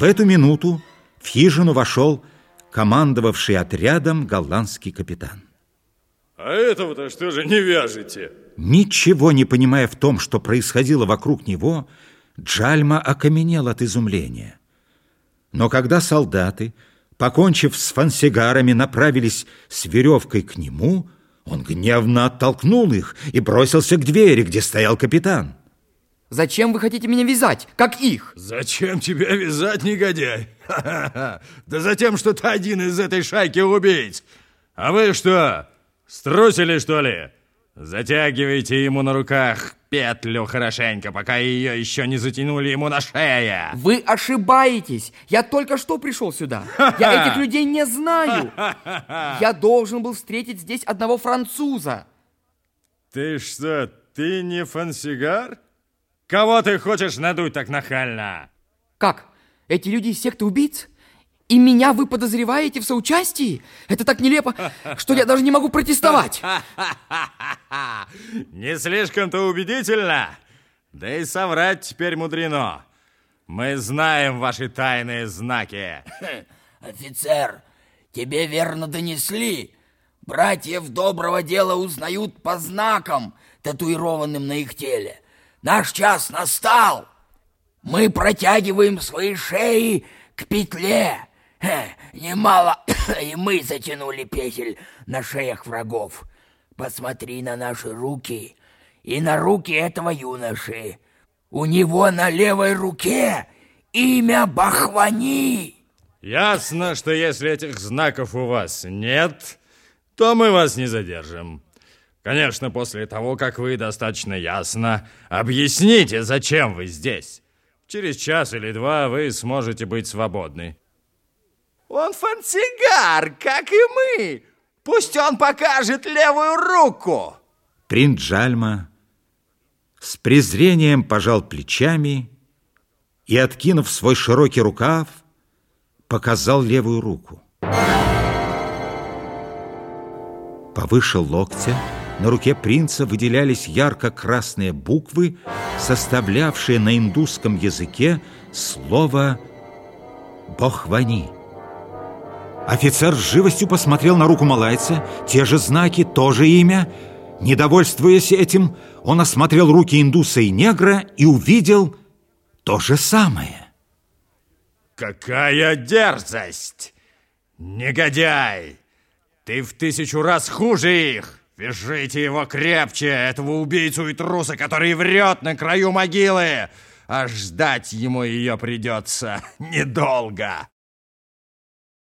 В эту минуту в хижину вошел командовавший отрядом голландский капитан. А этого-то что же не вяжете? Ничего не понимая в том, что происходило вокруг него, Джальма окаменел от изумления. Но когда солдаты, покончив с фансигарами, направились с веревкой к нему, он гневно оттолкнул их и бросился к двери, где стоял капитан. Зачем вы хотите меня вязать, как их? Зачем тебя вязать, негодяй? Да за тем, что ты один из этой шайки убийц. А вы что, струсили, что ли? Затягивайте ему на руках петлю хорошенько, пока ее еще не затянули ему на шее. Вы ошибаетесь. Я только что пришел сюда. Я этих людей не знаю. Я должен был встретить здесь одного француза. Ты что, ты не фансигар? Кого ты хочешь надуть так нахально? Как? Эти люди из секты убийц? И меня вы подозреваете в соучастии? Это так нелепо, что я даже не могу протестовать. Не слишком-то убедительно. Да и соврать теперь мудрено. Мы знаем ваши тайные знаки. Офицер, тебе верно донесли. Братьев доброго дела узнают по знакам, татуированным на их теле. Наш час настал. Мы протягиваем свои шеи к петле. Немало и мы затянули петель на шеях врагов. Посмотри на наши руки и на руки этого юноши. У него на левой руке имя Бахвани. Ясно, что если этих знаков у вас нет, то мы вас не задержим. Конечно, после того, как вы достаточно ясно объясните, зачем вы здесь. Через час или два вы сможете быть свободны. Он фансигар, как и мы. Пусть он покажет левую руку. Принц Джальма с презрением пожал плечами и, откинув свой широкий рукав, показал левую руку. Повыше локтя на руке принца выделялись ярко-красные буквы, составлявшие на индусском языке слово «бохвани». Офицер с живостью посмотрел на руку малайца, те же знаки, то же имя. Недовольствуясь этим, он осмотрел руки индуса и негра и увидел то же самое. Какая дерзость! Негодяй! Ты в тысячу раз хуже их! Вяжите его крепче, этого убийцу и труса, который врет на краю могилы, а ждать ему ее придется недолго.